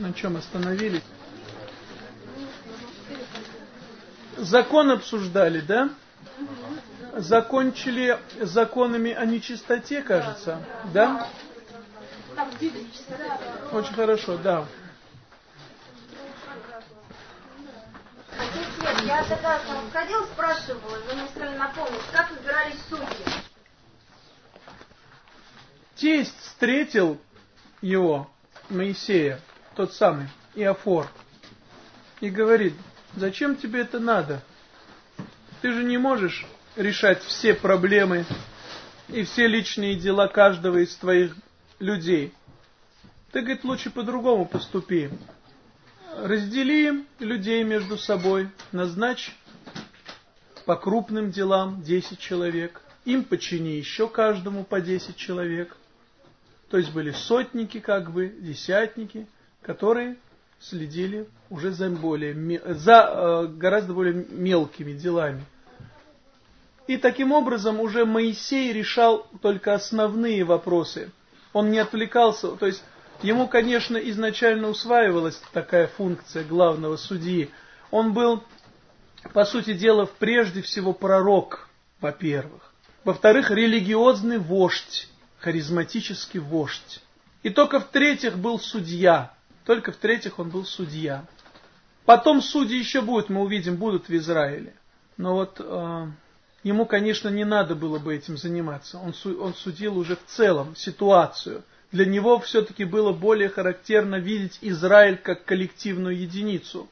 На чем остановились? Закон обсуждали, да? Закончили законами о нечистоте, кажется, да? Очень хорошо, да. Я тогда ходил, спрашивал, вы мне сказали напомнить, как выбирались судьи? Тесть встретил его, Моисея, тот самый, Иофор, и говорит, зачем тебе это надо? Ты же не можешь решать все проблемы и все личные дела каждого из твоих людей. Ты, говорит, лучше по-другому поступи. Раздели людей между собой, назначь по крупным делам 10 человек, им почини еще каждому по 10 человек. То есть были сотники, как бы, десятники, которые следили уже за более за э, гораздо более мелкими делами. И таким образом уже Моисей решал только основные вопросы. Он не отвлекался, то есть ему, конечно, изначально усваивалась такая функция главного судьи. Он был, по сути дела, прежде всего пророк, во-первых. Во-вторых, религиозный вождь, харизматический вождь. И только в-третьих был судья. Только в-третьих он был судья. Потом судьи еще будут, мы увидим, будут в Израиле. Но вот э, ему, конечно, не надо было бы этим заниматься. Он, он судил уже в целом ситуацию. Для него все-таки было более характерно видеть Израиль как коллективную единицу.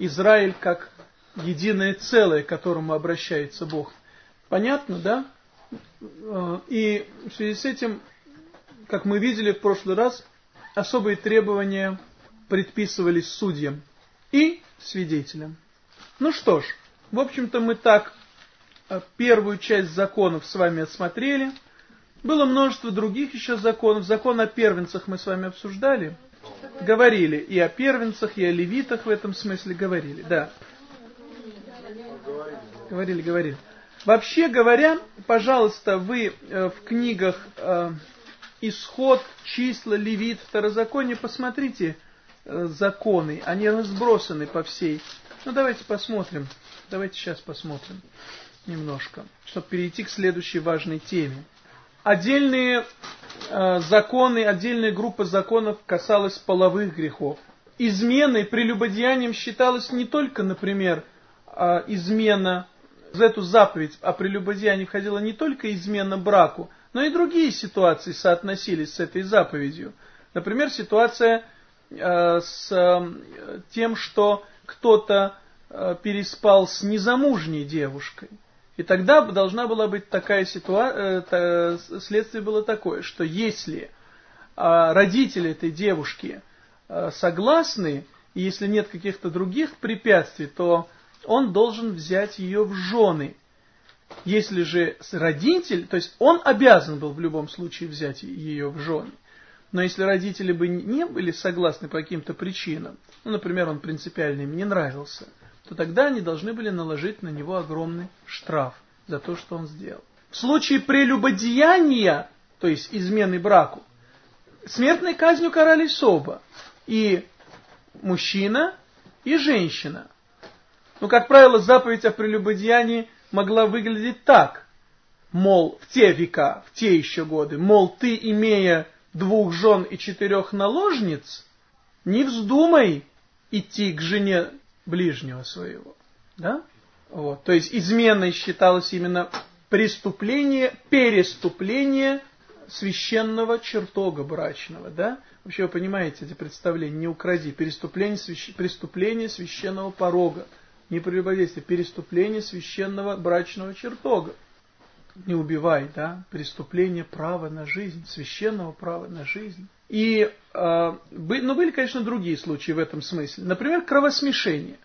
Израиль как единое целое, к которому обращается Бог. Понятно, да? Э, и в связи с этим, как мы видели в прошлый раз, особые требования предписывались судьям и свидетелям. Ну что ж, в общем-то мы так э, первую часть законов с вами осмотрели. Было множество других еще законов. Закон о первенцах мы с вами обсуждали. Говорили и о первенцах, и о левитах в этом смысле говорили. Да. Говорили, говорили. Вообще говоря, пожалуйста, вы э, в книгах э, Исход, Числа, Левит, Второзаконие, посмотрите законы. Они разбросаны по всей. Ну, давайте посмотрим. Давайте сейчас посмотрим немножко, чтобы перейти к следующей важной теме. Отдельные э, законы, отдельная группа законов касалась половых грехов. Изменой, прелюбодеянием считалось не только, например, э, измена в эту заповедь о прелюбодеянии входила не только измена браку, но и другие ситуации соотносились с этой заповедью. Например, ситуация э, с э, тем, что кто-то э, переспал с незамужней девушкой. И тогда должна была быть такая ситуация, э, следствие было такое, что если э, родители этой девушки э, согласны, и если нет каких-то других препятствий, то он должен взять ее в жены. Если же родитель, то есть он обязан был в любом случае взять ее в жены. Но если родители бы не были согласны по каким-то причинам, ну, например, он принципиально им не нравился, то тогда они должны были наложить на него огромный штраф за то, что он сделал. В случае прелюбодеяния, то есть измены браку, смертной казнью карались оба. И мужчина, и женщина. Но, как правило, заповедь о прелюбодеянии могла выглядеть так. Мол, в те века, в те еще годы, мол, ты, имея двух жен и четырех наложниц, не вздумай идти к жене ближнего своего. Да? Вот. То есть изменой считалось именно преступление, переступление священного чертога брачного. Да? Вообще вы понимаете эти представления, не укради. Переступление, свящ... преступление священного порога не прелюбодействие, переступление священного брачного чертога. Не убивай, да, преступление права на жизнь, священного права на жизнь. И, э, но были, конечно, другие случаи в этом смысле. Например, кровосмешение.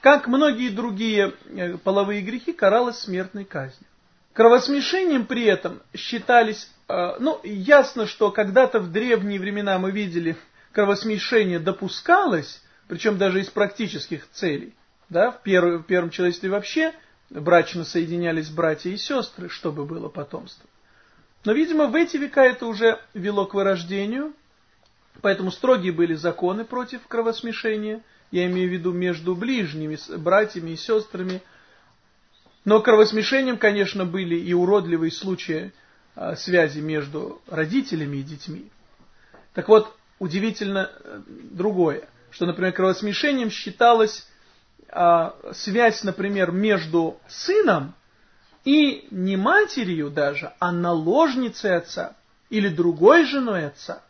Как многие другие э, половые грехи, каралось смертной казнью. Кровосмешением при этом считались, э, ну, ясно, что когда-то в древние времена мы видели, кровосмешение допускалось, причем даже из практических целей. Да, в, первом, в первом человечестве вообще брачно соединялись братья и сестры, чтобы было потомство. Но, видимо, в эти века это уже вело к вырождению, Поэтому строгие были законы против кровосмешения, я имею в виду между ближними, братьями и сестрами. Но кровосмешением, конечно, были и уродливые случаи а, связи между родителями и детьми. Так вот, удивительно э, другое, что, например, кровосмешением считалась а, связь, например, между сыном и не матерью даже, а наложницей отца или другой женой отца.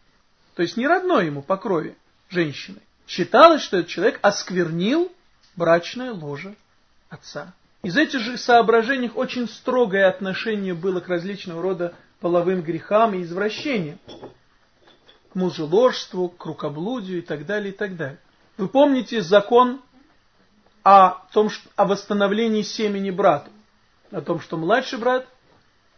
То есть не родной ему по крови женщиной. Считалось, что этот человек осквернил брачное ложе отца. Из этих же соображений очень строгое отношение было к различного рода половым грехам и извращениям. К мужеложству, к рукоблудию и так далее, и так далее. Вы помните закон о том, что, о восстановлении семени брату? О том, что младший брат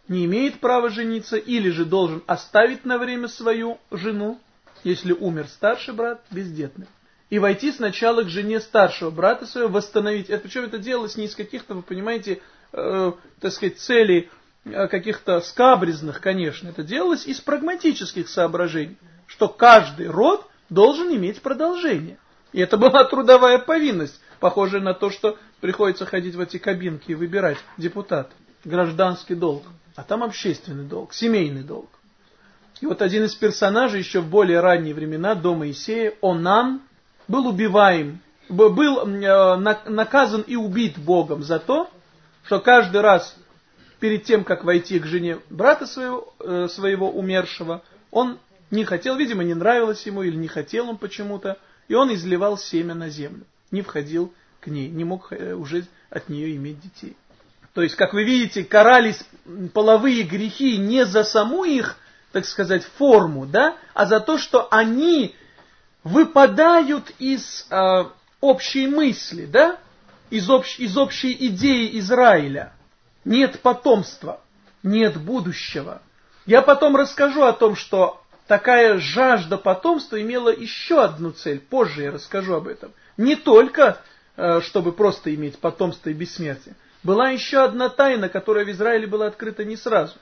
не имеет права жениться или же должен оставить на время свою жену, если умер старший брат бездетный, и войти сначала к жене старшего брата своего, восстановить. Это, причем это делалось не из каких-то, вы понимаете, э, так сказать, целей э, каких-то скабрезных, конечно. Это делалось из прагматических соображений, что каждый род должен иметь продолжение. И это была трудовая повинность, похожая на то, что приходится ходить в эти кабинки и выбирать депутата. Гражданский долг. А там общественный долг, семейный долг. И вот один из персонажей еще в более ранние времена, до Моисея, Онан, был убиваем, был э, наказан и убит Богом за то, что каждый раз перед тем, как войти к жене брата своего, э, своего умершего, он не хотел, видимо, не нравилось ему или не хотел он почему-то, и он изливал семя на землю, не входил к ней, не мог э, уже от нее иметь детей. То есть, как вы видите, карались половые грехи не за саму их, так сказать, форму, да, а за то, что они выпадают из э, общей мысли, да, из, общ, из общей идеи Израиля. Нет потомства, нет будущего. Я потом расскажу о том, что такая жажда потомства имела еще одну цель. Позже я расскажу об этом. Не только, э, чтобы просто иметь потомство и бессмертие, была еще одна тайна, которая в Израиле была открыта не сразу.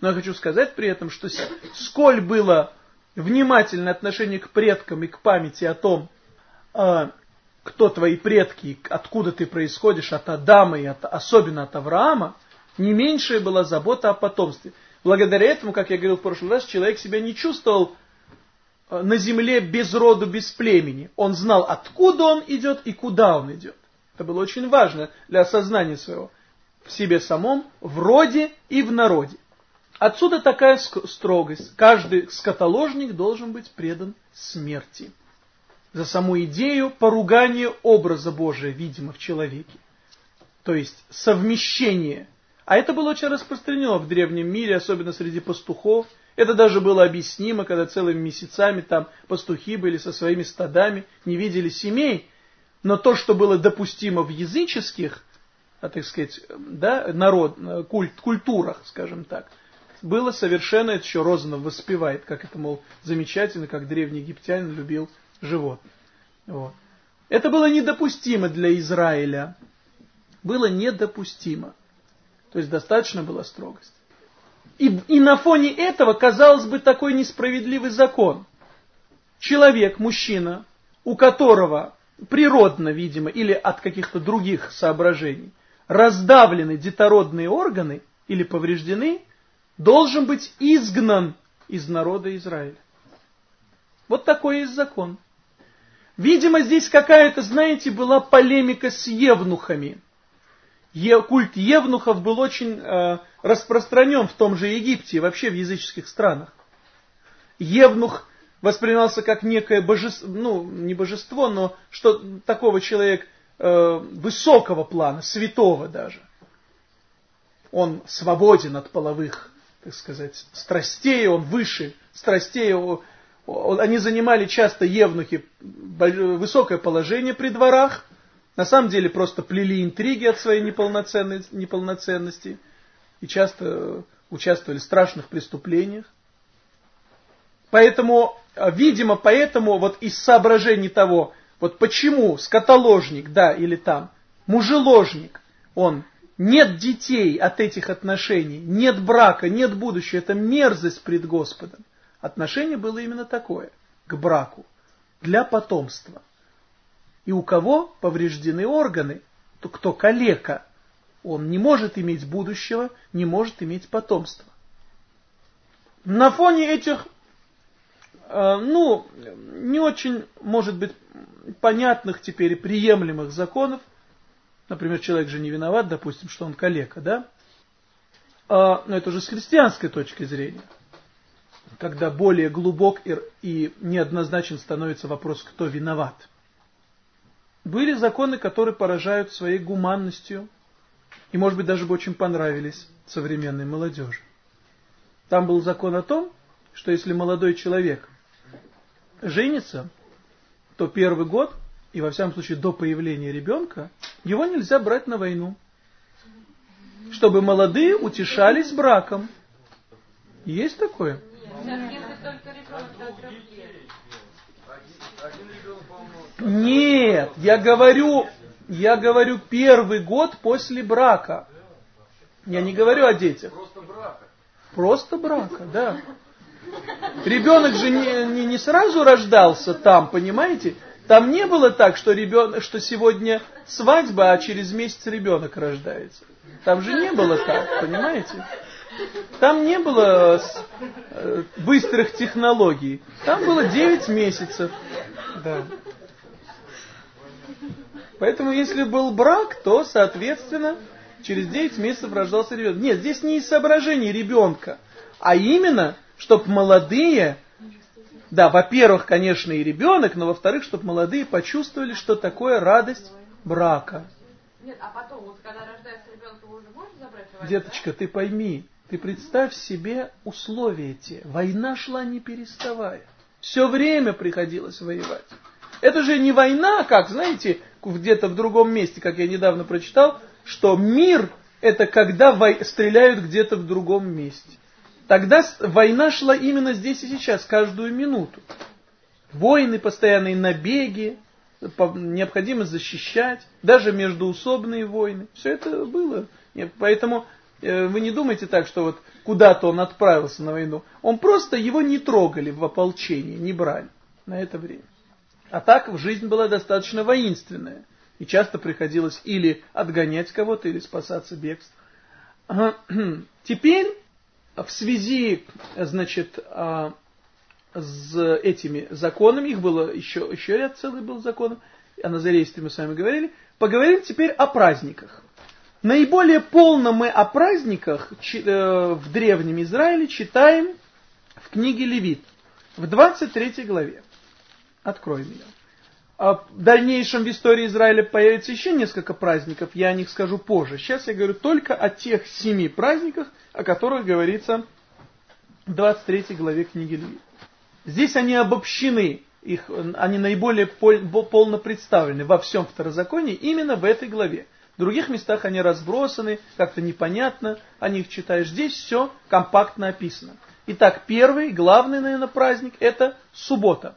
Но я хочу сказать при этом, что сколь было внимательное отношение к предкам и к памяти о том, а, кто твои предки, откуда ты происходишь, от Адама и от, особенно от Авраама, не меньшая была забота о потомстве. Благодаря этому, как я говорил в прошлый раз, человек себя не чувствовал на земле без роду, без племени. Он знал, откуда он идет и куда он идет. Это было очень важно для осознания своего в себе самом, в роде и в народе. Отсюда такая строгость. Каждый скотоложник должен быть предан смерти. За саму идею поругания образа Божия, видимо, в человеке. То есть совмещение. А это было очень распространено в древнем мире, особенно среди пастухов. Это даже было объяснимо, когда целыми месяцами там пастухи были со своими стадами, не видели семей, но то, что было допустимо в языческих, а, так сказать, да, народ, культ, культурах, скажем так, было совершенно, это еще Розанов воспевает, как это, мол, замечательно, как древний египтянин любил животных. Вот. Это было недопустимо для Израиля. Было недопустимо. То есть достаточно была строгость. И, и на фоне этого, казалось бы, такой несправедливый закон. Человек, мужчина, у которого природно, видимо, или от каких-то других соображений, раздавлены детородные органы или повреждены, должен быть изгнан из народа Израиля. Вот такой есть закон. Видимо, здесь какая-то, знаете, была полемика с евнухами. Е, культ евнухов был очень э, распространен в том же Египте и вообще в языческих странах. Евнух воспринимался как некое божество, ну, не божество, но что такого человека э, высокого плана, святого даже. Он свободен от половых, так сказать, страстей, он выше страстей. Они занимали часто евнухи высокое положение при дворах, на самом деле просто плели интриги от своей неполноценности, неполноценности и часто участвовали в страшных преступлениях. Поэтому а, видимо, поэтому вот из соображений того, вот почему скотоложник, да, или там, мужеложник, он, нет детей от этих отношений, нет брака, нет будущего, это мерзость пред Господом. Отношение было именно такое. к браку для потомства. И у кого повреждены органы, то кто калека, он не может иметь будущего, не может иметь потомства. На фоне этих, э, ну, не очень, может быть, понятных теперь и приемлемых законов, например, человек же не виноват, допустим, что он калека, да? А, но это уже с христианской точки зрения. Когда более глубок и, и неоднозначен становится вопрос, кто виноват. Были законы, которые поражают своей гуманностью, и, может быть, даже бы очень понравились современной молодежи. Там был закон о том, что если молодой человек женится, то первый год, и во всяком случае до появления ребенка, его нельзя брать на войну. Чтобы молодые утешались браком. Есть такое? Нет, я говорю, я говорю первый год после брака. Я не говорю о детях. Просто брака. Просто брака, да. Ребенок же не, не, не сразу рождался там, понимаете? Там не было так, что, ребенок, что сегодня свадьба, а через месяц ребенок рождается. Там же не было так, понимаете? Там не было э, быстрых технологий. Там было 9 месяцев. Да. Поэтому если был брак, то, соответственно, через 9 месяцев рождался ребенок. Нет, здесь не из соображений ребенка, а именно, чтобы молодые, да, во-первых, конечно, и ребенок, но во-вторых, чтобы молодые почувствовали, что такое радость брака. Нет, а потом, вот когда рождается ребенок, его уже можно забрать Деточка, ты пойми, ты представь себе условия те. Война шла не переставая. Все время приходилось воевать. Это же не война, как, знаете, где-то в другом месте, как я недавно прочитал, что мир это когда стреляют где-то в другом месте. Тогда война шла именно здесь и сейчас, каждую минуту. Войны, постоянные набеги, необходимость защищать, даже междуусобные войны. Все это было. Поэтому э, вы не думайте так, что вот куда-то он отправился на войну. Он просто его не трогали в ополчении, не брали на это время. А так жизнь была достаточно воинственная. И часто приходилось или отгонять кого-то, или спасаться бегством. Теперь в связи, значит, а, с этими законами, их было еще, еще ряд целый был законов, о Назарействе мы с вами говорили, поговорим теперь о праздниках. Наиболее полно мы о праздниках э, в Древнем Израиле читаем в книге Левит, в 23 главе. Откроем ее. А в дальнейшем в истории Израиля появится еще несколько праздников, я о них скажу позже. Сейчас я говорю только о тех семи праздниках, о которых говорится в 23 главе книги Левит. Здесь они обобщены, их, они наиболее пол, полно представлены во всем второзаконии именно в этой главе. В других местах они разбросаны, как-то непонятно, о них читаешь. Здесь все компактно описано. Итак, первый, главный, наверное, праздник – это суббота.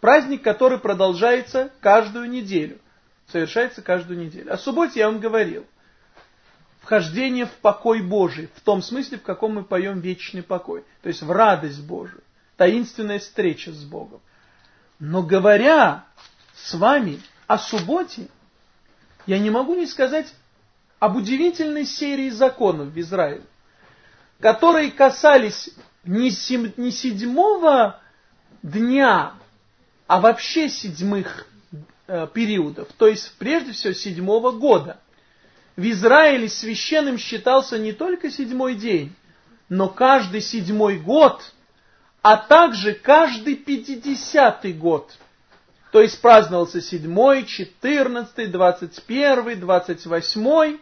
Праздник, который продолжается каждую неделю. Совершается каждую неделю. О субботе я вам говорил. Вхождение в покой Божий. В том смысле, в каком мы поем вечный покой. То есть в радость Божию. Таинственная встреча с Богом. Но говоря с вами о субботе, я не могу не сказать об удивительной серии законов в Израиле, которые касались не седьмого дня а вообще седьмых э, периодов, то есть прежде всего седьмого года. В Израиле священным считался не только седьмой день, но каждый седьмой год, а также каждый пятидесятый год. То есть праздновался седьмой, четырнадцатый, двадцать первый, двадцать восьмой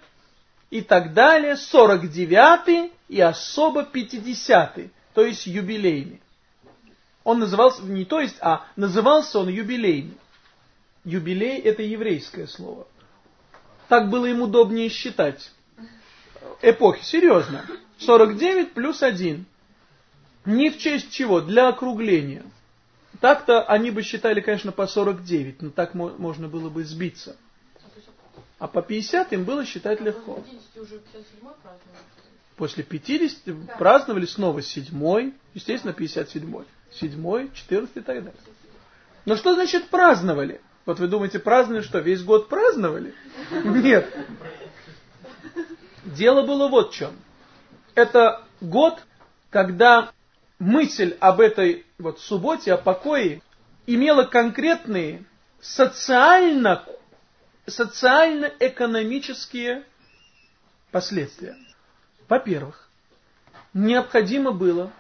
и так далее, сорок девятый и особо пятидесятый, то есть юбилейный. Он назывался, не то есть, а назывался он юбилейный. Юбилей это еврейское слово. Так было им удобнее считать. Эпохи, серьезно. 49 плюс 1. Ни в честь чего, для округления. Так-то они бы считали, конечно, по 49, но так можно было бы сбиться. А по 50 им было считать легко. После 50 да. праздновали снова седьмой, естественно, 57-й, седьмой, 14 и так далее. Но что значит праздновали? Вот вы думаете, праздновали что, весь год праздновали? Нет. Дело было вот в чем. Это год, когда мысль об этой вот субботе, о покое, имела конкретные социально, социально-экономические последствия. Во-первых, необходимо было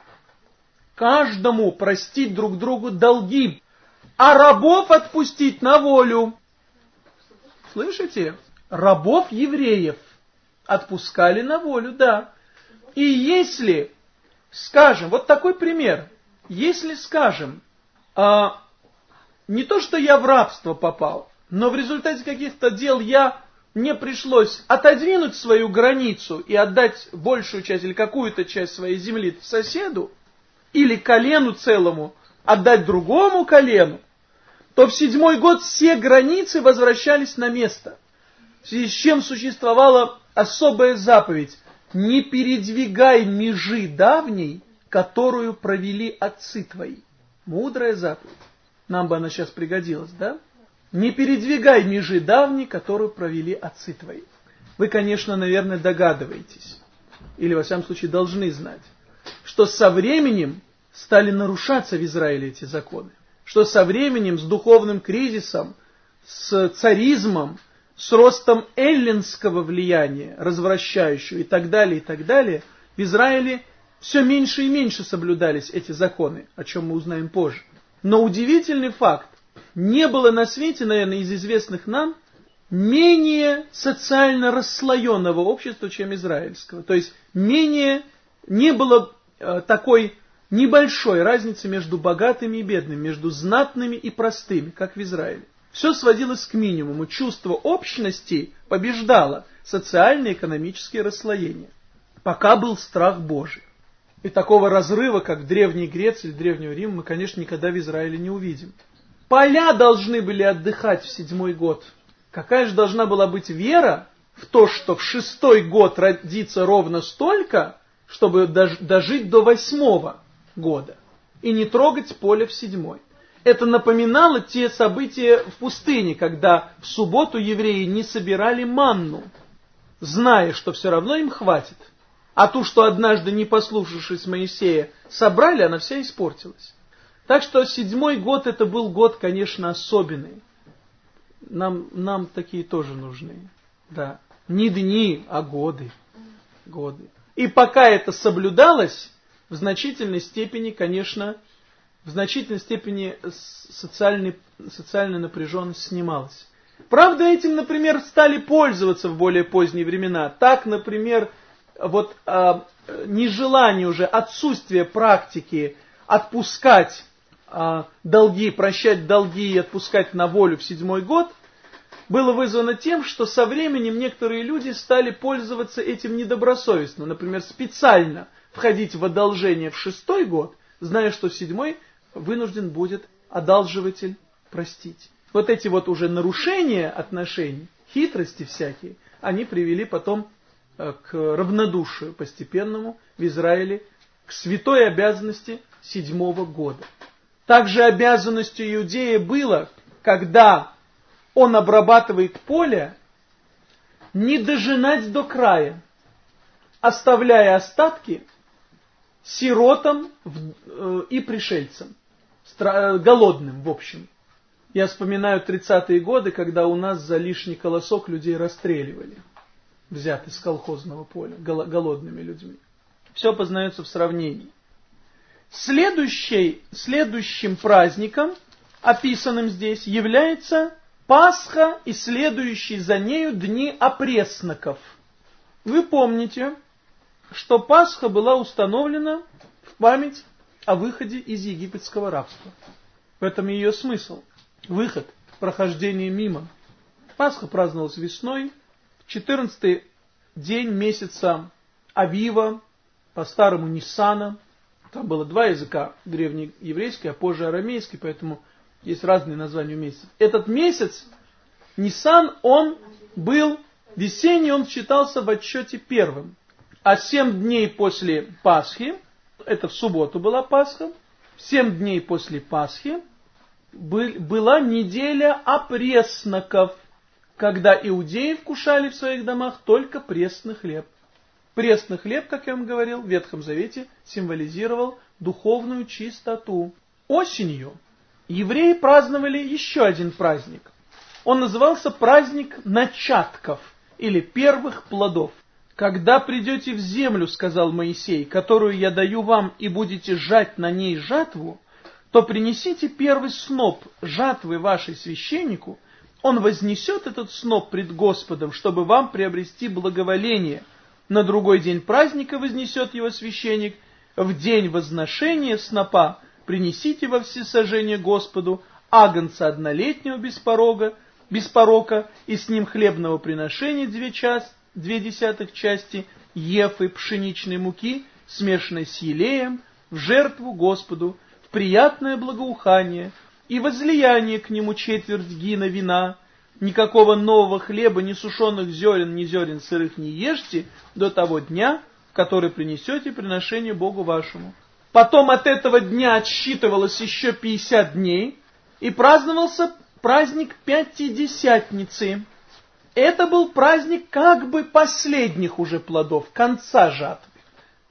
каждому простить друг другу долги, а рабов отпустить на волю. Слышите? Рабов евреев отпускали на волю, да. И если, скажем, вот такой пример, если, скажем, а, не то, что я в рабство попал, но в результате каких-то дел я мне пришлось отодвинуть свою границу и отдать большую часть или какую-то часть своей земли соседу, или колену целому отдать другому колену, то в седьмой год все границы возвращались на место. В связи с чем существовала особая заповедь «Не передвигай межи давней, которую провели отцы твои». Мудрая заповедь. Нам бы она сейчас пригодилась, да? Не передвигай межи давней, которую провели отцы твои. Вы, конечно, наверное, догадываетесь, или, во всяком случае, должны знать, что со временем стали нарушаться в Израиле эти законы что со временем, с духовным кризисом, с царизмом, с ростом эллинского влияния, развращающего и так далее, и так далее, в Израиле все меньше и меньше соблюдались эти законы, о чем мы узнаем позже. Но удивительный факт, не было на свете, наверное, из известных нам, менее социально расслоенного общества, чем израильского. То есть менее, не было такой небольшой разницы между богатыми и бедными, между знатными и простыми, как в Израиле. Все сводилось к минимуму. Чувство общности побеждало социально-экономические расслоения. Пока был страх Божий. И такого разрыва, как в Древней Греции или Древнего Рима, мы, конечно, никогда в Израиле не увидим. Поля должны были отдыхать в седьмой год. Какая же должна была быть вера в то, что в шестой год родится ровно столько, чтобы дожить до восьмого года и не трогать поле в седьмой. Это напоминало те события в пустыне, когда в субботу евреи не собирали манну, зная, что все равно им хватит. А ту, что однажды, не послушавшись Моисея, собрали, она вся испортилась. Так что седьмой год это был год, конечно, особенный. Нам, нам такие тоже нужны. Да. Не дни, а годы. Годы. И пока это соблюдалось, в значительной степени, конечно, в значительной степени социальный, социальная напряженность снималась. Правда, этим, например, стали пользоваться в более поздние времена. Так, например, вот а, нежелание уже, отсутствие практики отпускать а, долги, прощать долги и отпускать на волю в седьмой год, было вызвано тем, что со временем некоторые люди стали пользоваться этим недобросовестно, например, специально входить в одолжение в шестой год, зная, что в седьмой вынужден будет одалживатель простить. Вот эти вот уже нарушения отношений, хитрости всякие, они привели потом э, к равнодушию постепенному в Израиле, к святой обязанности седьмого года. Также обязанностью иудея было, когда он обрабатывает поле, не дожинать до края, оставляя остатки сиротам э, и пришельцам, э, голодным в общем. Я вспоминаю 30-е годы, когда у нас за лишний колосок людей расстреливали, взятый с колхозного поля, голодными людьми. Все познается в сравнении. Следующий, следующим праздником, описанным здесь, является Пасха и следующие за нею дни опресноков. Вы помните, что Пасха была установлена в память о выходе из египетского рабства. В этом ее смысл. Выход, прохождение мимо. Пасха праздновалась весной, в 14 день месяца Авива, по-старому Ниссана. Там было два языка, древнееврейский, а позже арамейский, поэтому есть разные названия месяцев. Этот месяц, Ниссан, он был весенний, он считался в отчете первым. а семь дней после Пасхи, это в субботу была Пасха, семь дней после Пасхи была неделя опресноков, когда иудеи вкушали в своих домах только пресный хлеб. Пресный хлеб, как я вам говорил, в Ветхом Завете символизировал духовную чистоту. Осенью евреи праздновали еще один праздник. Он назывался праздник начатков или первых плодов. «Когда придете в землю, — сказал Моисей, — которую я даю вам, и будете жать на ней жатву, то принесите первый сноп жатвы вашей священнику, он вознесет этот сноп пред Господом, чтобы вам приобрести благоволение. На другой день праздника вознесет его священник, в день возношения снопа принесите во всесожжение Господу агнца однолетнего без порога, без порока, и с ним хлебного приношения две, час, две десятых части ефы пшеничной муки, смешанной с елеем, в жертву Господу, в приятное благоухание, и возлияние к нему четверть гина вина, никакого нового хлеба, ни сушеных зерен, ни зерен сырых не ешьте до того дня, который принесете приношение Богу вашему. Потом от этого дня отсчитывалось еще 50 дней, и праздновался праздник Пятидесятницы. Это был праздник как бы последних уже плодов, конца жатвы.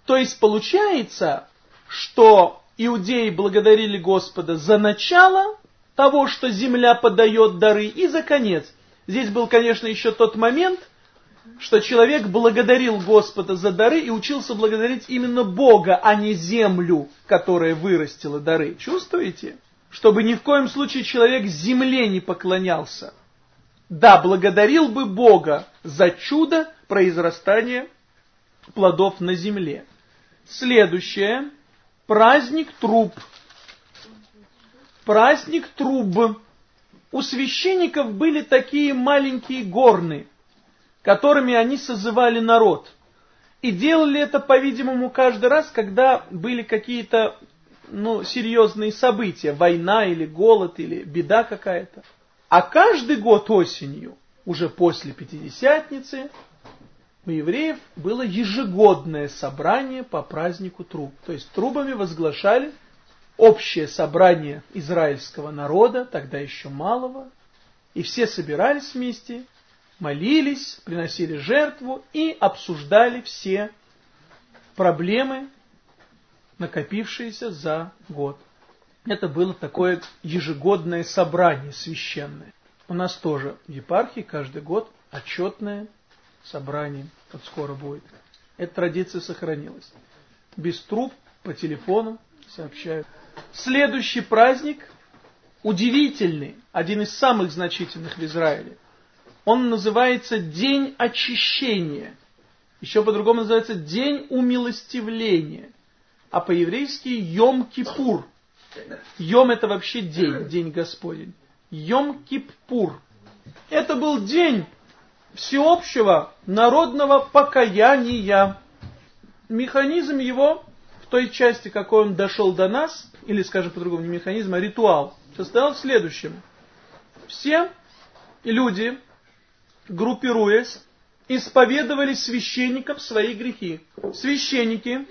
То есть получается, что иудеи благодарили Господа за начало того, что земля подает дары, и за конец. Здесь был, конечно, еще тот момент – что человек благодарил Господа за дары и учился благодарить именно Бога, а не землю, которая вырастила дары. Чувствуете? Чтобы ни в коем случае человек земле не поклонялся. Да, благодарил бы Бога за чудо произрастания плодов на земле. Следующее. Праздник труб. Праздник труб. У священников были такие маленькие горны – которыми они созывали народ. И делали это, по-видимому, каждый раз, когда были какие-то ну, серьезные события, война или голод или беда какая-то. А каждый год осенью, уже после Пятидесятницы, у евреев было ежегодное собрание по празднику труб. То есть трубами возглашали общее собрание израильского народа, тогда еще малого, и все собирались вместе молились, приносили жертву и обсуждали все проблемы, накопившиеся за год. Это было такое ежегодное собрание священное. У нас тоже в епархии каждый год отчетное собрание, вот скоро будет. Эта традиция сохранилась. Без труб, по телефону сообщают. Следующий праздник, удивительный, один из самых значительных в Израиле, он называется День очищения. Еще по-другому называется День умилостивления. А по-еврейски Йом-Кипур. Йом это вообще день, день Господень. Йом-Кипур. Это был день всеобщего народного покаяния. Механизм его, в той части, какой он дошел до нас, или, скажем по-другому, не механизм, а ритуал, состоял в следующем. Все люди, группируясь, исповедовали священникам свои грехи. Священники,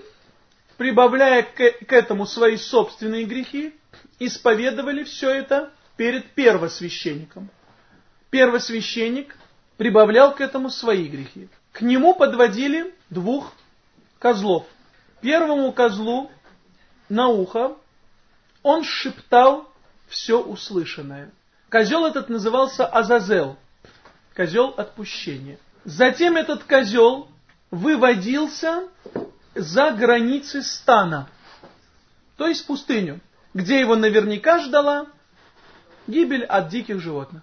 прибавляя к, к этому свои собственные грехи, исповедовали все это перед первосвященником. Первосвященник прибавлял к этому свои грехи. К нему подводили двух козлов. Первому козлу на ухо он шептал все услышанное. Козел этот назывался Азазел козел отпущения. Затем этот козел выводился за границы стана, то есть пустыню, где его наверняка ждала гибель от диких животных.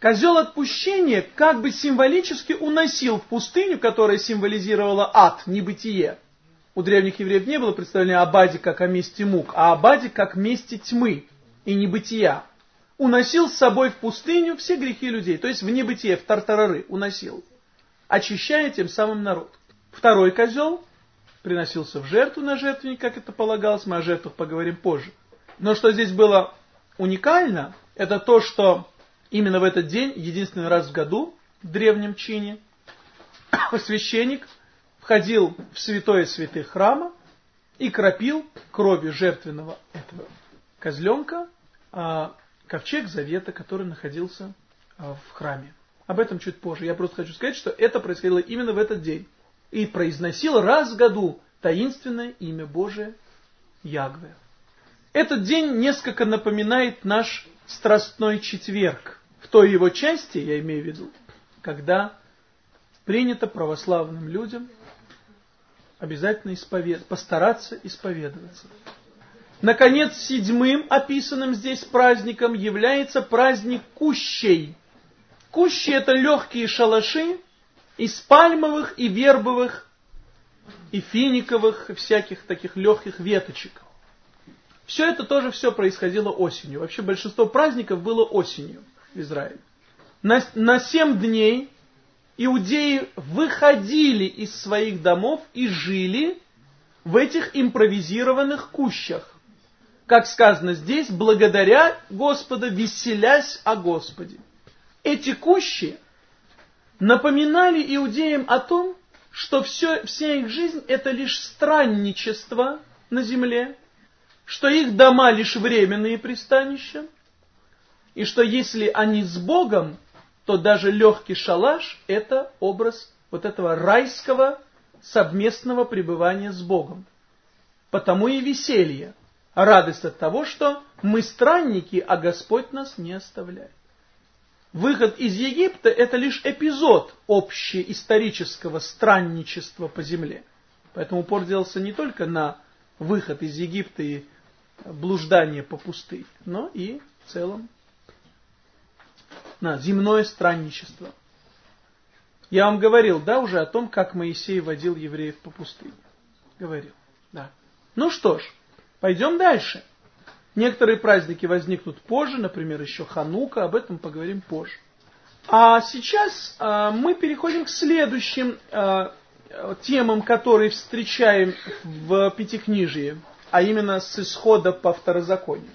Козел отпущения как бы символически уносил в пустыню, которая символизировала ад, небытие. У древних евреев не было представления об аде как о месте мук, а об аде как месте тьмы и небытия уносил с собой в пустыню все грехи людей, то есть в небытие, в тартарары уносил, очищая тем самым народ. Второй козел приносился в жертву на жертвенник, как это полагалось, мы о жертвах поговорим позже. Но что здесь было уникально, это то, что именно в этот день, единственный раз в году, в древнем чине, священник входил в святое святых храма и кропил кровью жертвенного этого козленка а, ковчег завета, который находился а, в храме. Об этом чуть позже. Я просто хочу сказать, что это происходило именно в этот день. И произносил раз в году таинственное имя Божие Ягве. Этот день несколько напоминает наш страстной четверг. В той его части, я имею в виду, когда принято православным людям обязательно исповед... постараться исповедоваться. Наконец, седьмым описанным здесь праздником является праздник Кущей. Кущи – это легкие шалаши из пальмовых и вербовых, и финиковых, и всяких таких легких веточек. Все это тоже все происходило осенью. Вообще большинство праздников было осенью в Израиле. На, на семь дней иудеи выходили из своих домов и жили в этих импровизированных кущах. Как сказано здесь, благодаря Господа, веселясь о Господе. Эти кущи напоминали иудеям о том, что все, вся их жизнь это лишь странничество на земле, что их дома лишь временные пристанища, и что если они с Богом, то даже легкий шалаш – это образ вот этого райского совместного пребывания с Богом. Потому и веселье, радость от того, что мы странники, а Господь нас не оставляет. Выход из Египта – это лишь эпизод общеисторического странничества по земле. Поэтому упор делался не только на выход из Египта и блуждание по пустыне, но и в целом на земное странничество. Я вам говорил, да, уже о том, как Моисей водил евреев по пустыне. Говорил, да. Ну что ж, пойдем дальше. Некоторые праздники возникнут позже, например, еще Ханука, об этом поговорим позже. А сейчас а, мы переходим к следующим а, темам, которые встречаем в Пятикнижии а именно с исхода по второзаконию.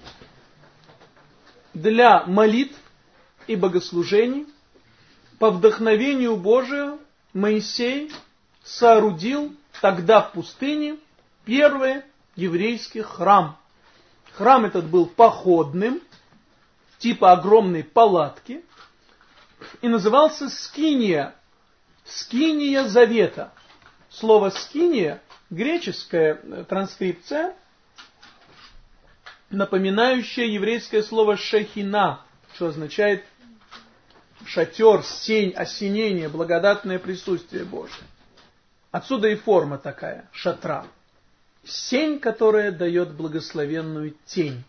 Для молитв и богослужений по вдохновению Божию Моисей соорудил тогда в пустыне первый еврейский храм. Храм этот был походным, типа огромной палатки, и назывался Скиния, Скиния Завета. Слово Скиния, греческая транскрипция, напоминающее еврейское слово шехина, что означает шатер, сень, осенение, благодатное присутствие Божие. Отсюда и форма такая, шатра. Сень, которая дает благословенную тень.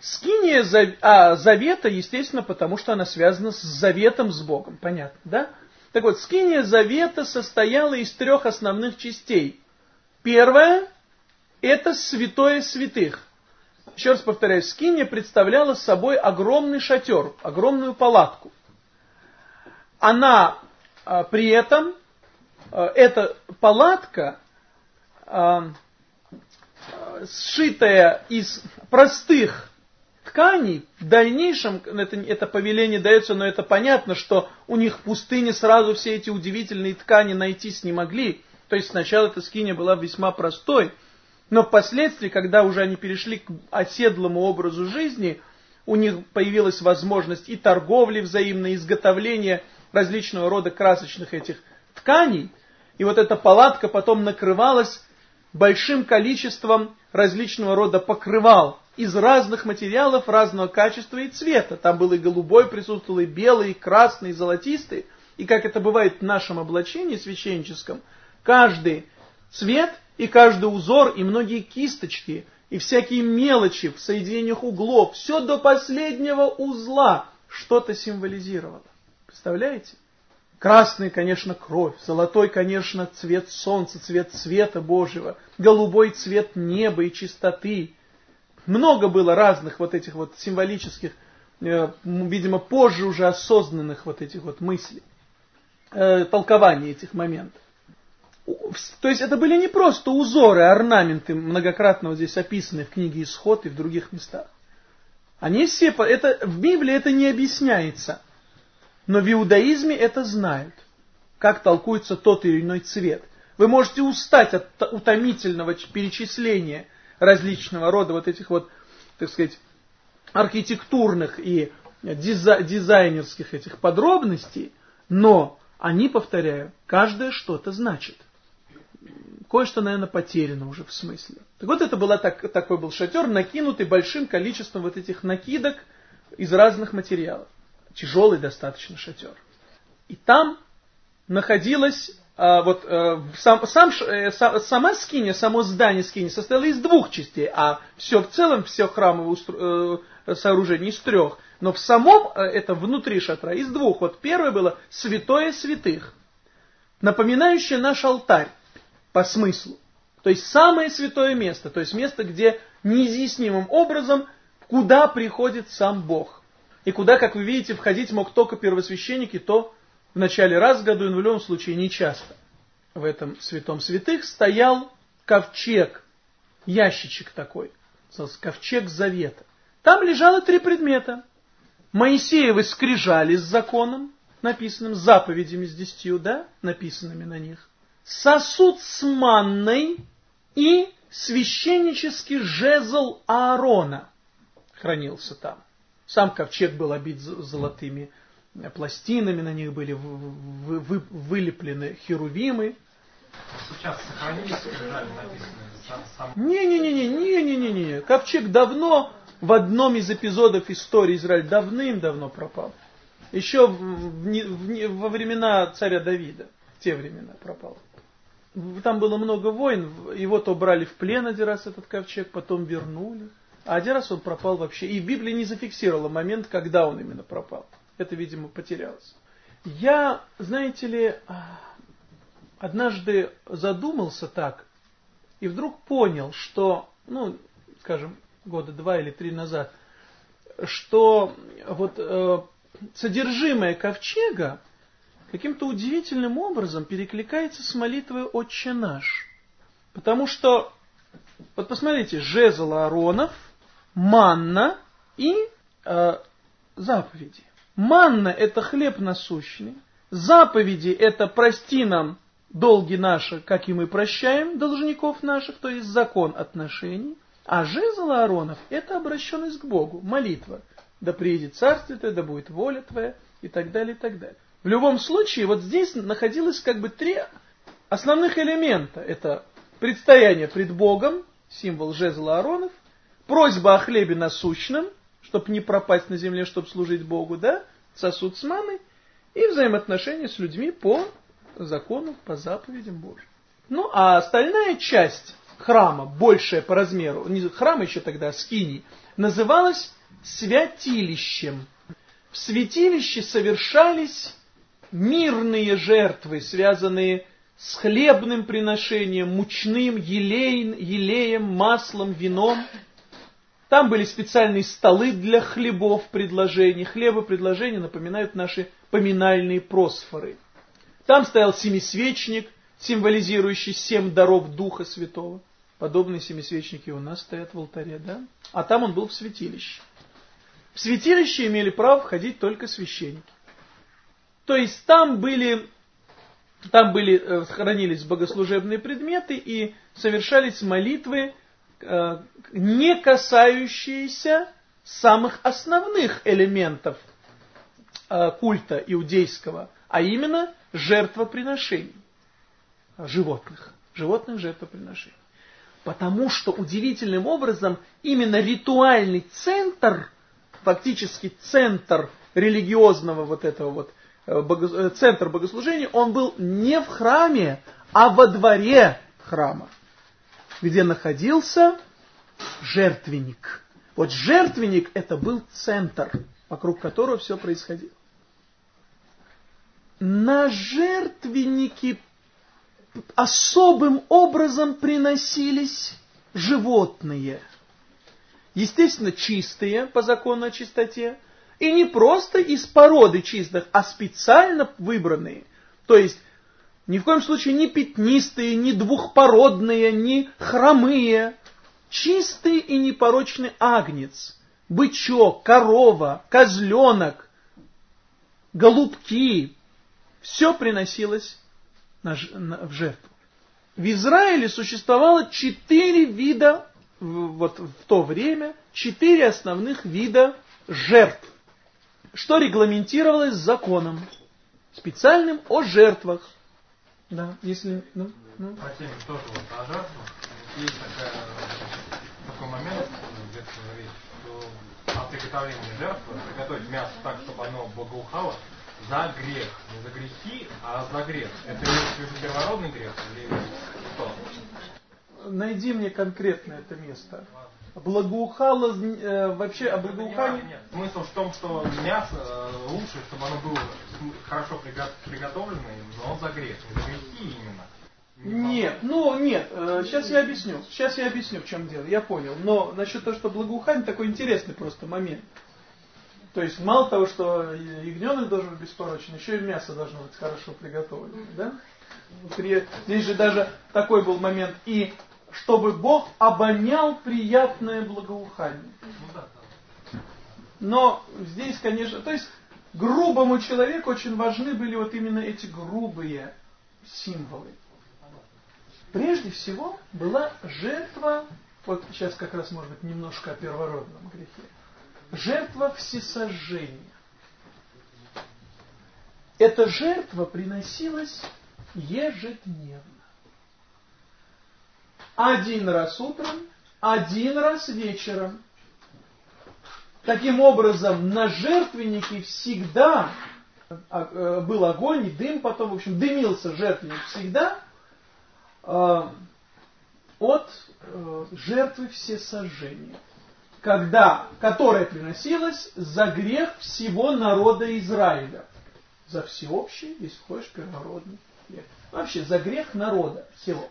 Скиния а, завета, естественно, потому что она связана с заветом с Богом. Понятно, да? Так вот, скиния завета состояла из трех основных частей. Первая – это святое святых еще раз повторяю, скиния представляла собой огромный шатер, огромную палатку. Она а, при этом, а, эта палатка, а, сшитая из простых тканей, в дальнейшем, это, это повеление дается, но это понятно, что у них в пустыне сразу все эти удивительные ткани найтись не могли. То есть сначала эта скиния была весьма простой – но впоследствии, когда уже они перешли к оседлому образу жизни, у них появилась возможность и торговли взаимной, изготовления различного рода красочных этих тканей. И вот эта палатка потом накрывалась большим количеством различного рода покрывал из разных материалов разного качества и цвета. Там был и голубой, присутствовал и белый, и красный, и золотистый. И как это бывает в нашем облачении священническом, каждый цвет и каждый узор, и многие кисточки, и всякие мелочи в соединениях углов, все до последнего узла что-то символизировало. Представляете? Красный, конечно, кровь, золотой, конечно, цвет солнца, цвет света Божьего, голубой цвет неба и чистоты. Много было разных вот этих вот символических, э, видимо, позже уже осознанных вот этих вот мыслей, э, толкований этих моментов. То есть это были не просто узоры, орнаменты, многократно вот здесь описанные в книге Исход и в других местах. Они все, это, в Библии это не объясняется. Но в иудаизме это знают. Как толкуется тот или иной цвет. Вы можете устать от утомительного перечисления различного рода вот этих вот, так сказать, архитектурных и дизайнерских этих подробностей, но они, повторяю, каждое что-то значит. Кое-что, наверное, потеряно уже в смысле. Так вот, это была так, такой был шатер, накинутый большим количеством вот этих накидок из разных материалов. Тяжелый достаточно шатер. И там находилась а, вот а, сам, сам, э, сама скиния, само здание скини состояло из двух частей, а все в целом, все храмовое устро, э, сооружение из трех. Но в самом, э, это внутри шатра, из двух. Вот первое было святое святых, напоминающее наш алтарь по смыслу. То есть самое святое место, то есть место, где неизъяснимым образом, куда приходит сам Бог. И куда, как вы видите, входить мог только первосвященник, и то в начале раз в году, и в любом случае не часто. В этом святом святых стоял ковчег, ящичек такой, ковчег завета. Там лежало три предмета. Моисеевы скрижали с законом, написанным, заповедями с десятью, да, написанными на них. Сосуд с манной и священнический жезл Аарона хранился там. Сам ковчег был обит золотыми пластинами, на них были вы, вы, вылеплены херувимы. Сейчас сохранились скрижали написанные? Не-не-не-не-не-не-не-не. Ковчег давно в одном из эпизодов истории Израиля давным-давно пропал. Еще в, в, в, во времена царя Давида, в те времена пропал. Там было много войн, его то брали в плен один раз этот ковчег, потом вернули. А один раз он пропал вообще. И Библия не зафиксировала момент, когда он именно пропал. Это, видимо, потерялось. Я, знаете ли, однажды задумался так, и вдруг понял, что, ну, скажем, года два или три назад, что вот э, содержимое ковчега каким-то удивительным образом перекликается с молитвой «Отче наш». Потому что, вот посмотрите, жезл Ааронов, манна и э, заповеди. Манна – это хлеб насущный, заповеди – это прости нам долги наши, как и мы прощаем должников наших, то есть закон отношений. А жезл Ааронов – это обращенность к Богу, молитва. Да приедет царствие Твое, да будет воля Твоя, и так далее, и так далее. В любом случае, вот здесь находилось как бы три основных элемента. Это предстояние пред Богом, символ жезла Ааронов, просьба о хлебе насущном, чтобы не пропасть на земле, чтобы служить Богу, да, сосуд с маной, и взаимоотношения с людьми по закону, по заповедям Божьим. Ну, а остальная часть храма, большая по размеру, не храм еще тогда, а скини, называлась святилищем. В святилище совершались мирные жертвы, связанные с хлебным приношением, мучным, елей, елеем, маслом, вином. Там были специальные столы для хлебов предложений. Хлебы предложения напоминают наши поминальные просфоры. Там стоял семисвечник, символизирующий семь даров Духа Святого. Подобные семисвечники у нас стоят в алтаре, да? А там он был в святилище. В святилище имели право входить только священники. То есть там были, там были, э, хранились богослужебные предметы и совершались молитвы, не касающиеся самых основных элементов э, культа иудейского, а именно жертвоприношений. Животных, животных жертвоприношений. Потому что удивительным образом именно ритуальный центр, фактически центр религиозного вот этого вот, э, э, центр богослужения, он был не в храме, а во дворе храма, где находился жертвенник. Вот жертвенник это был центр, вокруг которого все происходило. На жертвеннике особым образом приносились животные. Естественно, чистые по закону о чистоте. И не просто из породы чистых, а специально выбранные. То есть, ни в коем случае не пятнистые, не двухпородные, не хромые. Чистый и непорочный агнец, бычок, корова, козленок, голубки. Все приносилось в жертву. в Израиле существовало четыре вида, вот в то время, четыре основных вида жертв, что регламентировалось законом, специальным о жертвах. Да, если... Ну, ну. По теме тоже вот о жертвах. Есть такая, такой момент, где говорит, что от приготовления жертвы приготовить мясо так, чтобы оно благоухало, за грех. Не за грехи, а за грех. Это первородный грех или что? Найди мне конкретно это место. Благоухало, э, вообще о благоухании... Нет, нет, смысл в том, что мясо э, лучше, чтобы оно было хорошо приготовленное, но за грех, не за грехи именно. Нет, ну нет, сейчас э, я объясню. Сейчас я объясню, в чем дело. Я понял. Но насчет того, что благоухание, такой интересный просто момент. То есть мало того, что ягненок должен быть беспорочен, еще и мясо должно быть хорошо приготовлено. Да? Здесь же даже такой был момент. И чтобы Бог обонял приятное благоухание. Но здесь, конечно, то есть грубому человеку очень важны были вот именно эти грубые символы. Прежде всего была жертва, вот сейчас как раз может быть немножко о первородном грехе жертва всесожжения. Эта жертва приносилась ежедневно. Один раз утром, один раз вечером. Таким образом, на жертвеннике всегда а, э, был огонь и дым, потом, в общем, дымился жертвенник всегда э, от э, жертвы всесожжения когда, которая приносилась за грех всего народа Израиля. За всеобщий, если хочешь, первородный грех. Вообще, за грех народа всего.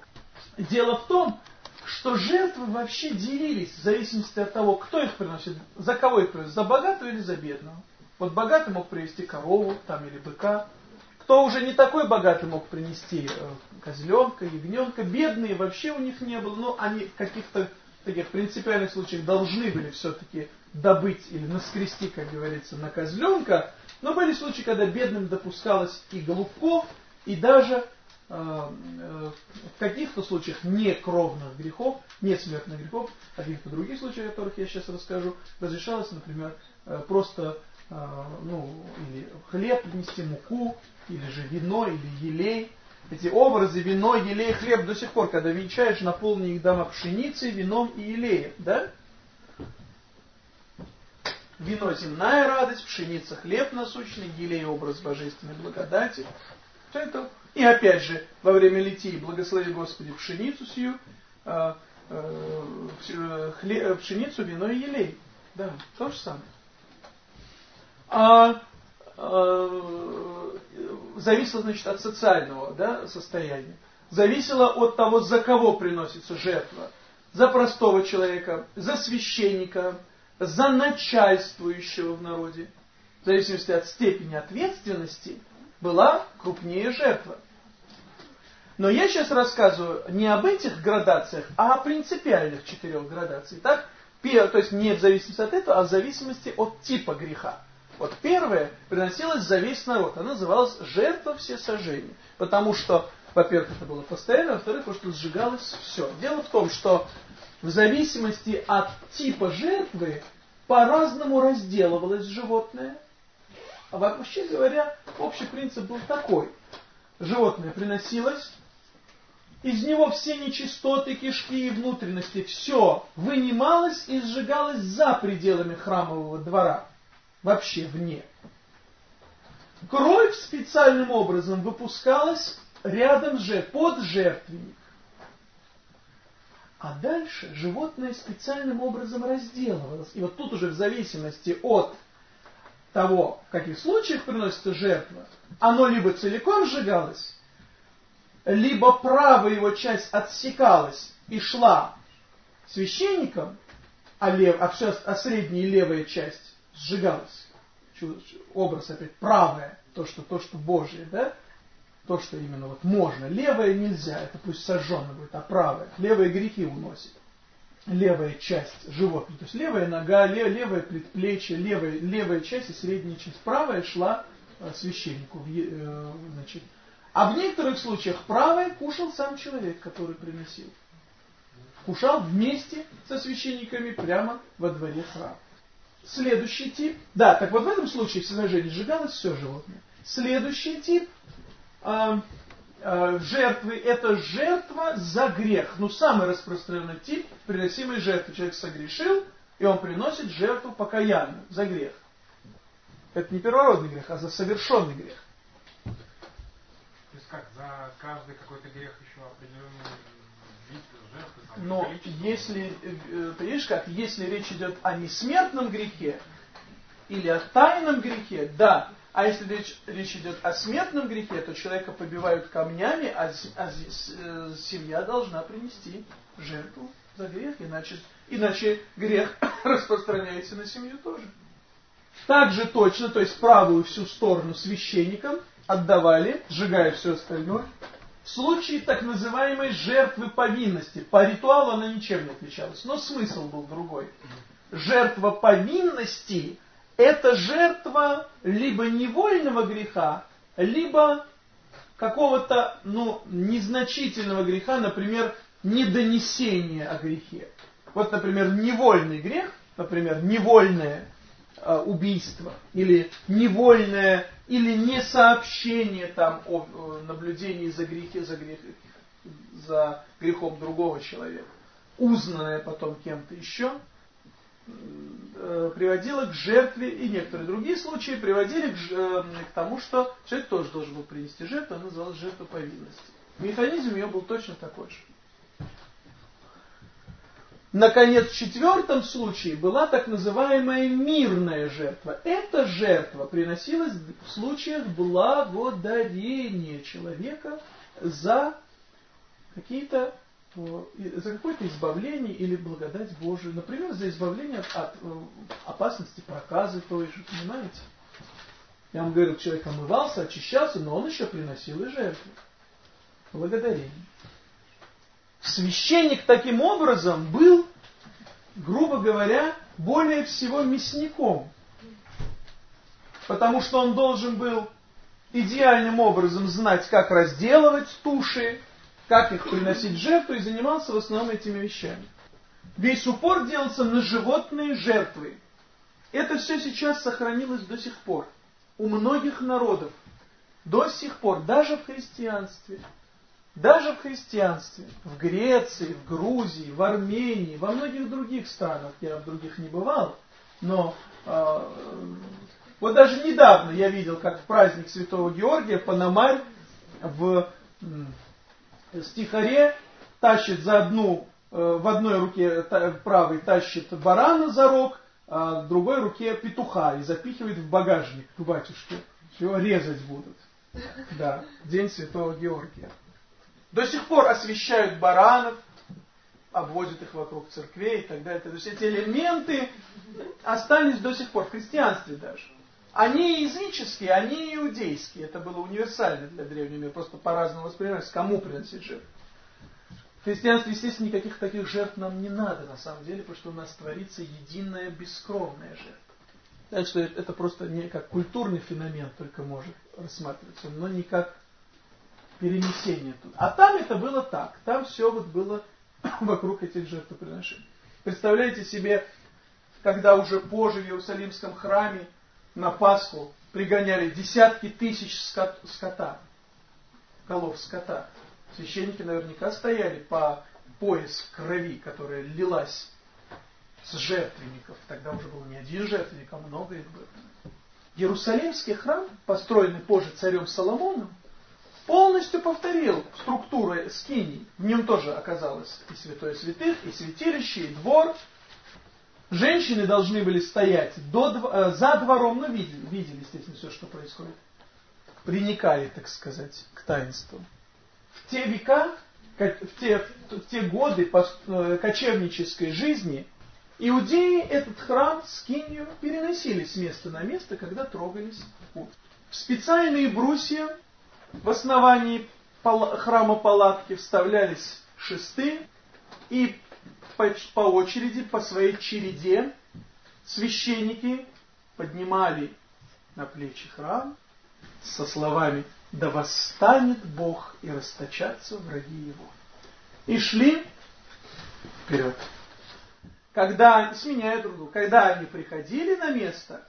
Дело в том, что жертвы вообще делились в зависимости от того, кто их приносит, за кого их приносит, за богатого или за бедного. Вот богатый мог привести корову там или быка. Кто уже не такой богатый мог принести э, козленка, ягненка. Бедные вообще у них не было, но они каких-то таких принципиальных случаях должны были все-таки добыть или наскрести, как говорится, на козленка, но были случаи, когда бедным допускалось и голубков, и даже в каких-то случаях не кровных грехов, не смертных грехов, в каких-то других случаях, о которых я сейчас расскажу, разрешалось, например, э, просто э, ну, или хлеб нести, муку, или же вино, или елей, эти образы, вино, елей, хлеб до сих пор, когда венчаешь, наполни их дома пшеницей, вином и елеем, да? Вино земная радость, пшеница хлеб насущный, елей образ божественной благодати. Все это. И опять же, во время литии благослови Господи пшеницу сию, э, э, хлеб, пшеницу, вино и елей. Да, то же самое. А Э, зависело, значит, от социального да, состояния. Зависело от того, за кого приносится жертва. За простого человека, за священника, за начальствующего в народе. В зависимости от степени ответственности была крупнее жертва. Но я сейчас рассказываю не об этих градациях, а о принципиальных четырех градациях. Так? То есть не в зависимости от этого, а в зависимости от типа греха. Вот первое приносилось за весь народ. Она называлась жертва всесожжения. Потому что, во-первых, это было постоянно, во-вторых, потому что сжигалось все. Дело в том, что в зависимости от типа жертвы по-разному разделывалось животное. А вообще говоря, общий принцип был такой. Животное приносилось, из него все нечистоты, кишки и внутренности, все вынималось и сжигалось за пределами храмового двора вообще вне. Кровь специальным образом выпускалась рядом же, под жертвенник. А дальше животное специальным образом разделывалось. И вот тут уже в зависимости от того, в каких случаях приносится жертва, оно либо целиком сжигалось, либо правая его часть отсекалась и шла священникам, а, лев, а, все, а средняя и левая часть сжигалось. Образ опять правое, то, что, то, что Божье, да? То, что именно вот можно. Левое нельзя, это пусть сожжено будет, а правое. Левые грехи уносит. Левая часть животного. То есть левая нога, левое предплечье, левая, левая часть и средняя часть. Правая шла э, священнику. Э, значит, А в некоторых случаях правое кушал сам человек, который приносил. Кушал вместе со священниками прямо во дворе храма. Следующий тип. Да, так вот в этом случае в сожжении сжигалось все животное. Следующий тип э, жертвы это жертва за грех. Ну, самый распространенный тип приносимой жертвы. Человек согрешил, и он приносит жертву покаянную за грех. Это не первородный грех, а за совершенный грех. То есть как, за каждый какой-то грех еще определенный вид жертвы? Там, Но если, э, понимаешь как, если речь идет о несмертном грехе или о тайном грехе, да. А если речь, речь идет о смертном грехе, то человека побивают камнями, а, а э, семья должна принести жертву за грех, иначе, иначе грех распространяется на семью тоже. Также точно, то есть правую всю сторону священникам отдавали, сжигая все остальное. В случае так называемой жертвы повинности, по ритуалу она ничем не отличалась, но смысл был другой. Жертва повинности – это жертва либо невольного греха, либо какого-то ну, незначительного греха, например, недонесение о грехе. Вот, например, невольный грех, например, невольное э, убийство, или невольное, или несообщение там о э, наблюдении за грехи, за, грех, за грехом другого человека, узнанное потом кем-то еще, приводило к жертве, и некоторые другие случаи приводили к, э, к тому, что человек тоже должен был принести жертву, она называлась жертва повинности. Механизм ее был точно такой же. Наконец, в четвертом случае была так называемая мирная жертва. Эта жертва приносилась в случаях благодарения человека за какие-то за какое-то избавление или благодать Божию. Например, за избавление от, от э, опасности проказы той же, понимаете? Я вам говорил, человек омывался, очищался, но он еще приносил и жертву. Благодарение. Священник таким образом был, грубо говоря, более всего мясником. Потому что он должен был идеальным образом знать, как разделывать туши, как их приносить в жертву, и занимался в основном этими вещами. Весь упор делался на животные жертвы. Это все сейчас сохранилось до сих пор. У многих народов. До сих пор, даже в христианстве. Даже в христианстве, в Греции, в Грузии, в Армении, во многих других странах, я в других не бывал, но э, вот даже недавно я видел, как в праздник Святого Георгия Панамарь в стихаре тащит за одну, э, в одной руке правой тащит барана за рог, а в другой руке петуха и запихивает в багажник к батюшке. Чего резать будут. Да, День Святого Георгия. До сих пор освещают баранов, обводят их вокруг церквей и так далее. То есть эти элементы остались до сих пор, в христианстве даже. Они языческие, они иудейские. Это было универсально для древнего мира. Просто по-разному воспринимается, кому приносить жертву. В христианстве, естественно, никаких таких жертв нам не надо, на самом деле, потому что у нас творится единая бескровная жертва. Так что это просто не как культурный феномен только может рассматриваться, но не как перенесение тут. А там это было так. Там все вот было вокруг этих жертвоприношений. Представляете себе, когда уже позже в Иерусалимском храме на Пасху пригоняли десятки тысяч скот, скота, голов скота. Священники наверняка стояли по пояс крови, которая лилась с жертвенников. Тогда уже был не один жертвенник, а много их было. Иерусалимский храм, построенный позже царем Соломоном, полностью повторил структуру скиней. В нем тоже оказалось и святое святых, и святилище, и двор. Женщины должны были стоять до, э, за двором, но видели, видели, естественно, все, что происходит. Приникали, так сказать, к таинству. В те века, в те, в те годы э, кочевнической жизни, иудеи этот храм, скинию, переносили с места на место, когда трогались. В специальные брусья в основании храма палатки вставлялись шесты, и по, по очереди, по своей череде, священники поднимали на плечи храм, со словами «Да восстанет Бог и расточатся враги Его». И шли вперед. Когда, сменяя друг друга, когда они приходили на место,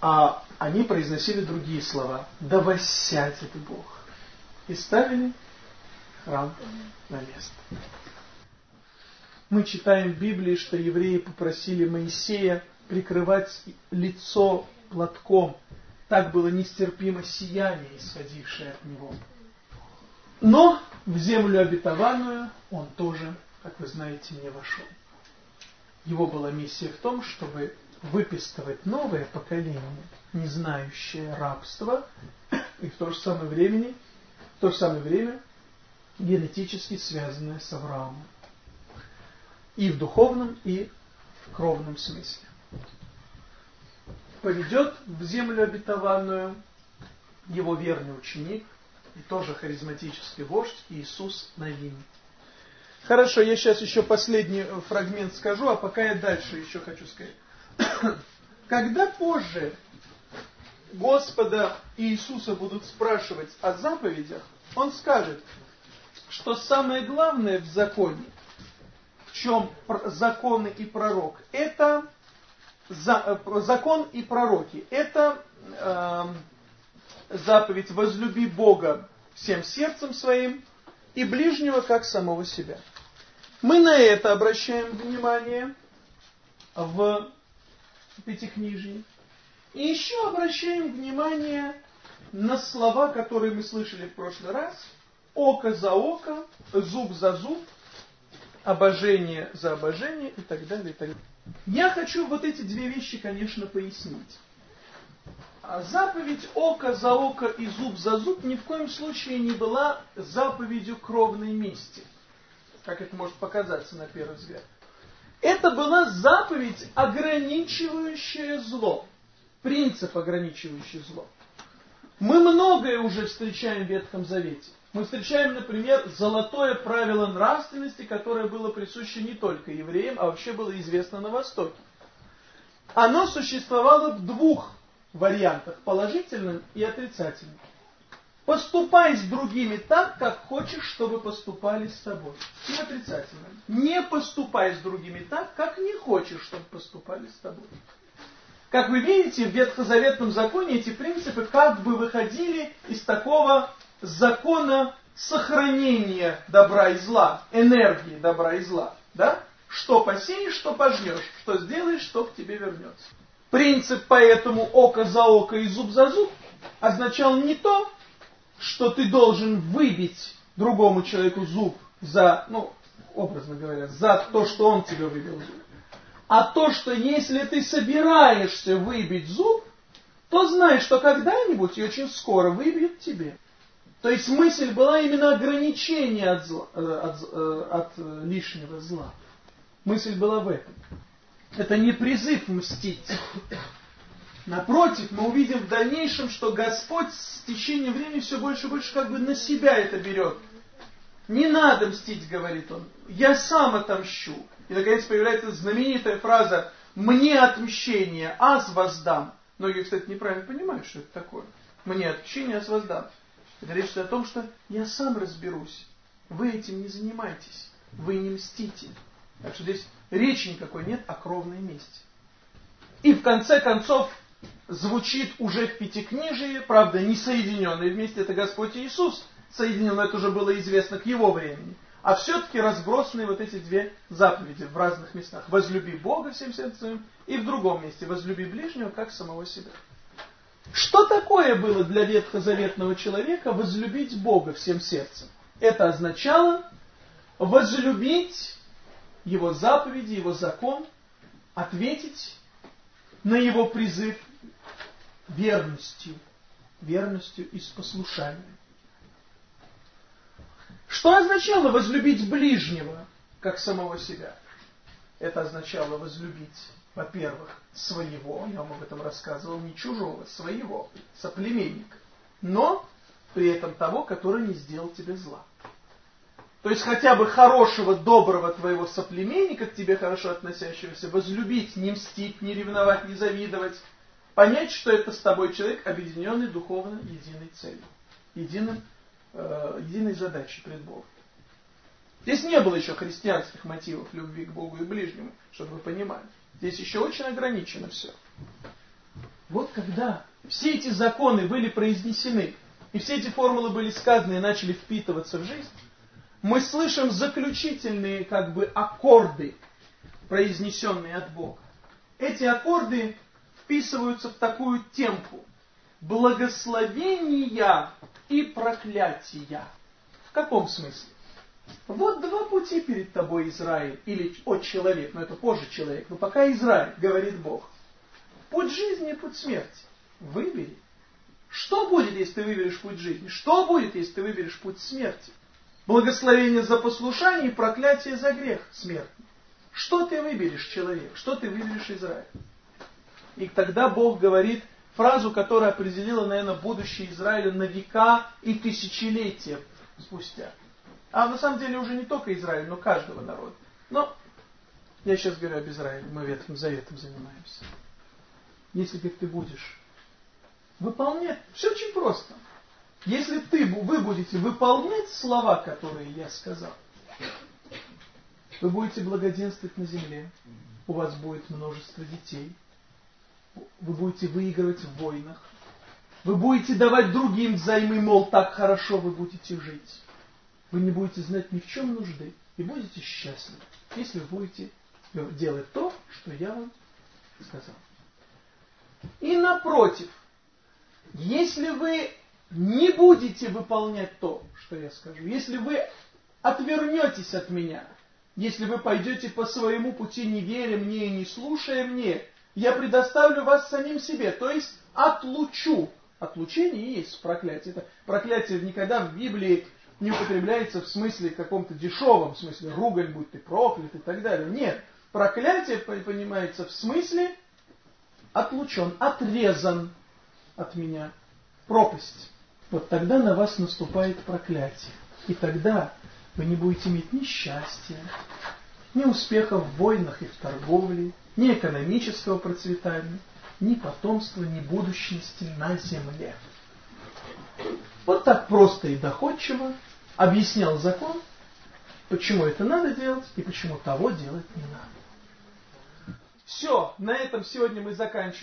а они произносили другие слова. «Да воссядет Бог». И ставили храм на место. Мы читаем в Библии, что евреи попросили Моисея прикрывать лицо платком. Так было нестерпимо сияние, исходившее от него. Но в землю обетованную он тоже, как вы знаете, не вошел. Его была миссия в том, чтобы выписывать новое поколение, не знающее рабства, и в то же самое время, в то же самое время генетически связанное с Авраамом. И в духовном, и в кровном смысле. Поведет в землю обетованную его верный ученик и тоже харизматический вождь Иисус Навин. Хорошо, я сейчас еще последний фрагмент скажу, а пока я дальше еще хочу сказать. Когда позже Господа Иисуса будут спрашивать о заповедях, Он скажет, что самое главное в законе, чем законы и пророк, это э, закон и пророки, это э, заповедь «возлюби Бога всем сердцем своим и ближнего, как самого себя». Мы на это обращаем внимание в Пятикнижии. И еще обращаем внимание на слова, которые мы слышали в прошлый раз. Око за око, зуб за зуб, обожение за обожение и так далее. И так далее. Я хочу вот эти две вещи, конечно, пояснить. А заповедь око за око и зуб за зуб ни в коем случае не была заповедью кровной мести, как это может показаться на первый взгляд. Это была заповедь, ограничивающая зло. Принцип, ограничивающий зло. Мы многое уже встречаем в Ветхом Завете. Мы встречаем, например, золотое правило нравственности, которое было присуще не только евреям, а вообще было известно на Востоке. Оно существовало в двух вариантах, положительном и отрицательном. Поступай с другими так, как хочешь, чтобы поступали с тобой. И отрицательно. Не поступай с другими так, как не хочешь, чтобы поступали с тобой. Как вы видите, в Ветхозаветном законе эти принципы как бы выходили из такого закона сохранения добра и зла, энергии добра и зла. Да? Что посеешь, что пожнешь, что сделаешь, что к тебе вернется. Принцип поэтому око за око и зуб за зуб означал не то, что ты должен выбить другому человеку зуб за, ну, образно говоря, за то, что он тебе выбил зуб. А то, что если ты собираешься выбить зуб, то знай, что когда-нибудь и очень скоро выбьют тебе. То есть мысль была именно ограничение от, зла, э, от, э, от лишнего зла. Мысль была в этом. Это не призыв мстить. Напротив, мы увидим в дальнейшем, что Господь с течением времени все больше и больше как бы на себя это берет. Не надо мстить, говорит он. Я сам отомщу. И наконец появляется знаменитая фраза «Мне отмщение, аз воздам». Многие, кстати, неправильно понимают, что это такое. «Мне отмщение, аз воздам». Это речь о том, что я сам разберусь. Вы этим не занимайтесь. Вы не мстите. Так что здесь речи никакой нет о кровной мести. И в конце концов, звучит уже в Пятикнижии, правда, не соединенные вместе, это Господь Иисус соединил, но это уже было известно к его времени. А все-таки разбросаны вот эти две заповеди в разных местах. Возлюби Бога всем сердцем и в другом месте возлюби ближнего, как самого себя. Что такое было для ветхозаветного человека возлюбить Бога всем сердцем? Это означало возлюбить Его заповеди, Его закон, ответить на Его призыв верностью, верностью и с послушанием. Что означало возлюбить ближнего, как самого себя? Это означало возлюбить, во-первых, своего, я вам об этом рассказывал, не чужого, своего, соплеменника, но при этом того, который не сделал тебе зла. То есть хотя бы хорошего, доброго твоего соплеменника, к тебе хорошо относящегося, возлюбить, не мстить, не ревновать, не завидовать, понять, что это с тобой человек, объединенный духовно единой целью, единым, э, единой задачей пред Богом. Здесь не было еще христианских мотивов любви к Богу и ближнему, чтобы вы понимали. Здесь еще очень ограничено все. Вот когда все эти законы были произнесены, и все эти формулы были сказаны и начали впитываться в жизнь, мы слышим заключительные как бы аккорды, произнесенные от Бога. Эти аккорды вписываются в такую темпу. Благословения и проклятия. В каком смысле? Вот два пути перед тобой, Израиль, или о человек, но это позже человек, но пока Израиль, говорит Бог. Путь жизни и путь смерти. Выбери. Что будет, если ты выберешь путь жизни? Что будет, если ты выберешь путь смерти? Благословение за послушание и проклятие за грех смертный. Что ты выберешь, человек? Что ты выберешь, Израиль? И тогда Бог говорит фразу, которая определила, наверное, будущее Израиля на века и тысячелетия спустя. А на самом деле уже не только Израиль, но каждого народа. Но я сейчас говорю об Израиле, мы Ветхим Заветом занимаемся. Если ты будешь выполнять, все очень просто. Если ты, вы будете выполнять слова, которые я сказал, вы будете благоденствовать на земле, у вас будет множество детей, вы будете выигрывать в войнах, вы будете давать другим взаймы, мол, так хорошо вы будете жить. Вы не будете знать ни в чем нужды и будете счастливы, если вы будете делать то, что я вам сказал. И напротив, если вы не будете выполнять то, что я скажу, если вы отвернетесь от меня, если вы пойдете по своему пути, не веря мне и не слушая мне, я предоставлю вас самим себе, то есть отлучу. Отлучение есть проклятие. Это проклятие никогда в Библии не употребляется в смысле каком-то дешевом, смысле ругань, будь ты проклят и так далее. Нет, проклятие понимается в смысле отлучен, отрезан от меня. Пропасть. Вот тогда на вас наступает проклятие. И тогда вы не будете иметь ни счастья, ни успеха в войнах и в торговле, ни экономического процветания, ни потомства, ни будущности на земле. Вот так просто и доходчиво объяснял закон, почему это надо делать и почему того делать не надо. Все, на этом сегодня мы заканчиваем.